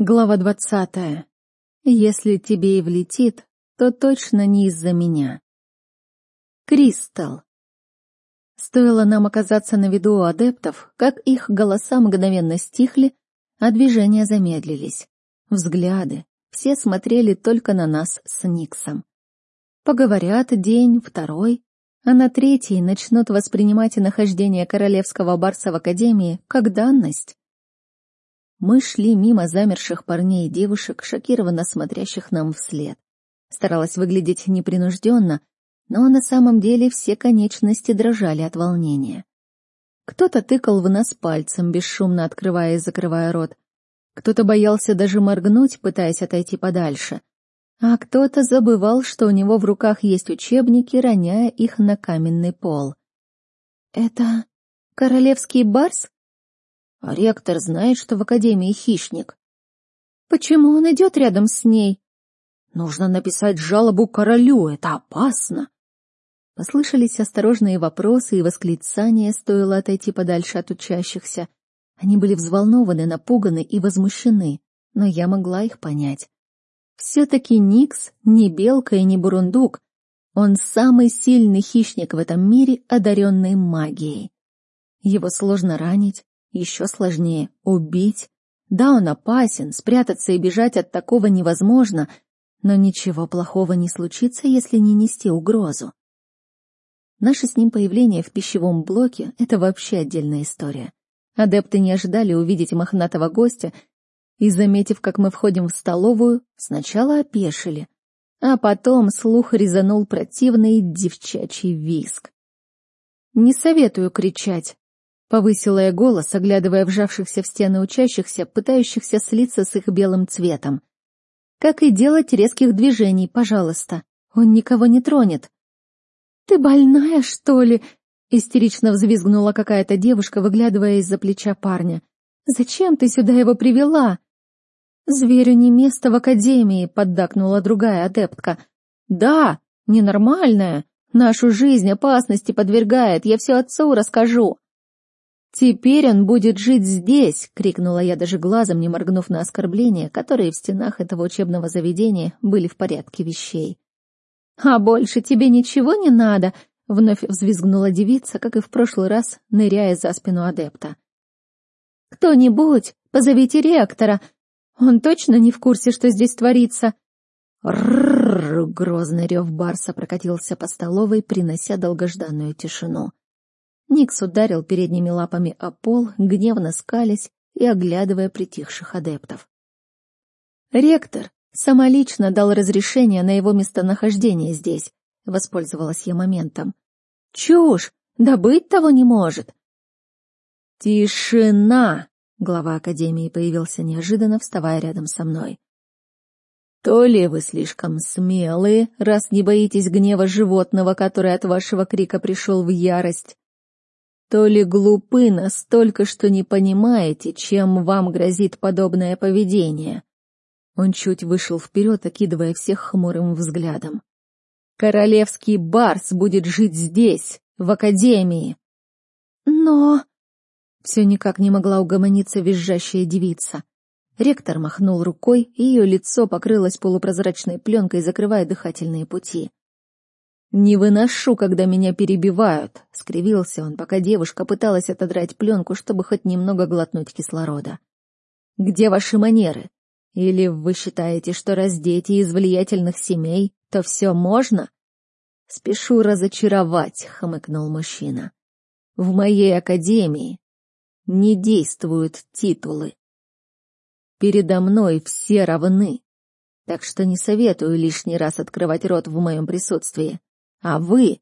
Глава двадцатая. Если тебе и влетит, то точно не из-за меня. Кристал. Стоило нам оказаться на виду у адептов, как их голоса мгновенно стихли, а движения замедлились. Взгляды. Все смотрели только на нас с Никсом. Поговорят день, второй, а на третий начнут воспринимать нахождение королевского барса в Академии как данность. Мы шли мимо замерших парней и девушек, шокированно смотрящих нам вслед. Старалась выглядеть непринужденно, но на самом деле все конечности дрожали от волнения. Кто-то тыкал в нас пальцем, бесшумно открывая и закрывая рот. Кто-то боялся даже моргнуть, пытаясь отойти подальше. А кто-то забывал, что у него в руках есть учебники, роняя их на каменный пол. «Это королевский барс?» А ректор знает, что в Академии хищник. Почему он идет рядом с ней? Нужно написать жалобу королю, это опасно. Послышались осторожные вопросы и восклицания, стоило отойти подальше от учащихся. Они были взволнованы, напуганы и возмущены, но я могла их понять. Все-таки Никс не белка и не бурундук. Он самый сильный хищник в этом мире, одаренный магией. Его сложно ранить, еще сложнее — убить. Да, он опасен, спрятаться и бежать от такого невозможно, но ничего плохого не случится, если не нести угрозу. Наше с ним появление в пищевом блоке — это вообще отдельная история. Адепты не ожидали увидеть мохнатого гостя и, заметив, как мы входим в столовую, сначала опешили, а потом слух резанул противный девчачий виск. Не советую кричать, Повысила я голос, оглядывая вжавшихся в стены учащихся, пытающихся слиться с их белым цветом. «Как и делать резких движений, пожалуйста. Он никого не тронет». «Ты больная, что ли?» — истерично взвизгнула какая-то девушка, выглядывая из-за плеча парня. «Зачем ты сюда его привела?» «Зверю не место в академии», — поддакнула другая адептка. «Да, ненормальная. Нашу жизнь опасности подвергает, я все отцу расскажу». «Теперь он будет жить здесь!» — крикнула я даже глазом, не моргнув на оскорбления, которые в стенах этого учебного заведения были в порядке вещей. «А больше тебе ничего не надо!» — вновь взвизгнула девица, как и в прошлый раз, ныряя за спину адепта. «Кто-нибудь, позовите ректора! Он точно не в курсе, что здесь творится!» «Ррррр!» — грозный рев барса прокатился по столовой, принося долгожданную тишину. Никс ударил передними лапами о пол, гневно скалясь и оглядывая притихших адептов. «Ректор самолично дал разрешение на его местонахождение здесь», — воспользовалась я моментом. «Чушь! Да быть того не может!» «Тишина!» — глава Академии появился неожиданно, вставая рядом со мной. «То ли вы слишком смелые, раз не боитесь гнева животного, который от вашего крика пришел в ярость, то ли глупы настолько, что не понимаете, чем вам грозит подобное поведение. Он чуть вышел вперед, окидывая всех хмурым взглядом. Королевский барс будет жить здесь, в академии. Но... Все никак не могла угомониться визжащая девица. Ректор махнул рукой, и ее лицо покрылось полупрозрачной пленкой, закрывая дыхательные пути. «Не выношу, когда меня перебивают», — скривился он, пока девушка пыталась отодрать пленку, чтобы хоть немного глотнуть кислорода. «Где ваши манеры? Или вы считаете, что раз дети из влиятельных семей, то все можно?» «Спешу разочаровать», — хмыкнул мужчина. «В моей академии не действуют титулы. Передо мной все равны, так что не советую лишний раз открывать рот в моем присутствии. А вы...»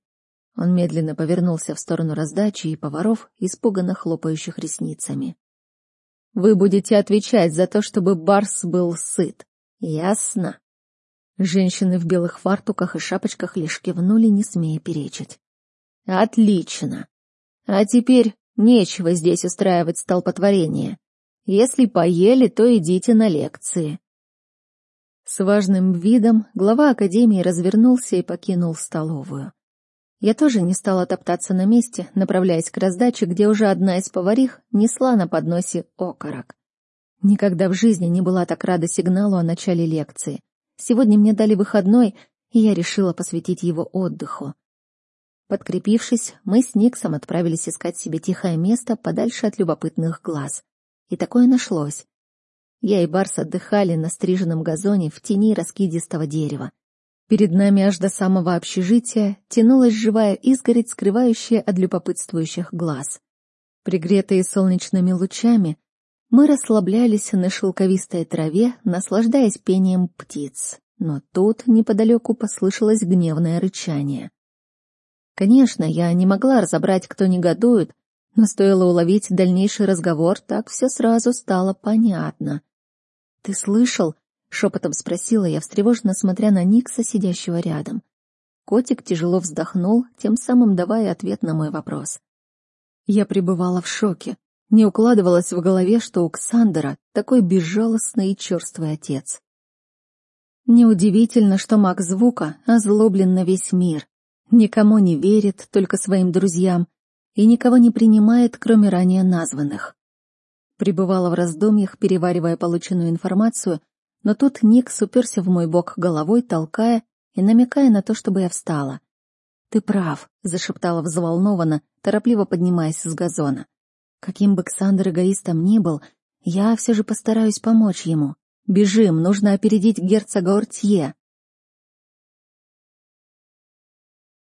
Он медленно повернулся в сторону раздачи и поваров, испуганно хлопающих ресницами. «Вы будете отвечать за то, чтобы Барс был сыт. Ясно?» Женщины в белых фартуках и шапочках лишь кивнули, не смея перечить. «Отлично! А теперь нечего здесь устраивать столпотворение. Если поели, то идите на лекции. С важным видом глава академии развернулся и покинул столовую. Я тоже не стала топтаться на месте, направляясь к раздаче, где уже одна из поварих несла на подносе окорок. Никогда в жизни не была так рада сигналу о начале лекции. Сегодня мне дали выходной, и я решила посвятить его отдыху. Подкрепившись, мы с Никсом отправились искать себе тихое место подальше от любопытных глаз. И такое нашлось. Я и Барс отдыхали на стриженном газоне в тени раскидистого дерева. Перед нами аж до самого общежития тянулась живая изгородь, скрывающая от любопытствующих глаз. Пригретые солнечными лучами, мы расслаблялись на шелковистой траве, наслаждаясь пением птиц. Но тут неподалеку послышалось гневное рычание. Конечно, я не могла разобрать, кто негодует, но стоило уловить дальнейший разговор, так все сразу стало понятно. «Ты слышал?» — шепотом спросила я, встревоженно смотря на Никса, сидящего рядом. Котик тяжело вздохнул, тем самым давая ответ на мой вопрос. Я пребывала в шоке. Не укладывалось в голове, что у Ксандера такой безжалостный и черствый отец. Неудивительно, что маг звука озлоблен на весь мир. Никому не верит, только своим друзьям, и никого не принимает, кроме ранее названных. Пребывала в раздумьях, переваривая полученную информацию, но тут Никс уперся в мой бок головой, толкая и намекая на то, чтобы я встала. «Ты прав», — зашептала взволнованно, торопливо поднимаясь с газона. «Каким бы Ксандр эгоистом ни был, я все же постараюсь помочь ему. Бежим, нужно опередить герцога Ортье».